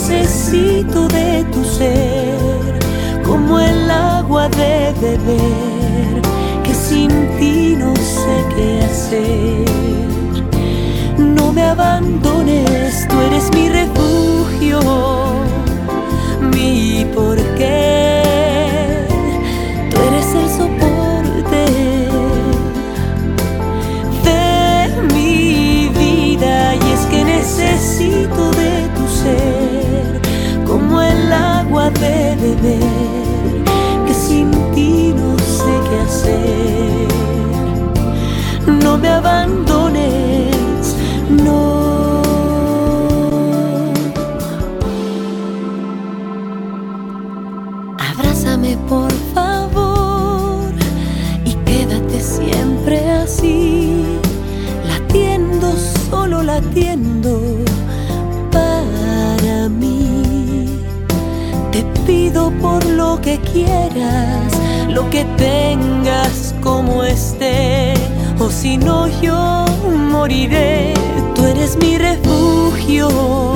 necesito de tu ser, como el agua de beber, que sin ti no sé qué hacer. No me abandones, de beber que sin ti no sé qué hacer. No me abandones no. Abrázame por favor y quédate siempre así, latiendo, solo latiendo Te pido por lo que quieras, lo que tengas como esté, o si no yo moriré, tú eres mi refugio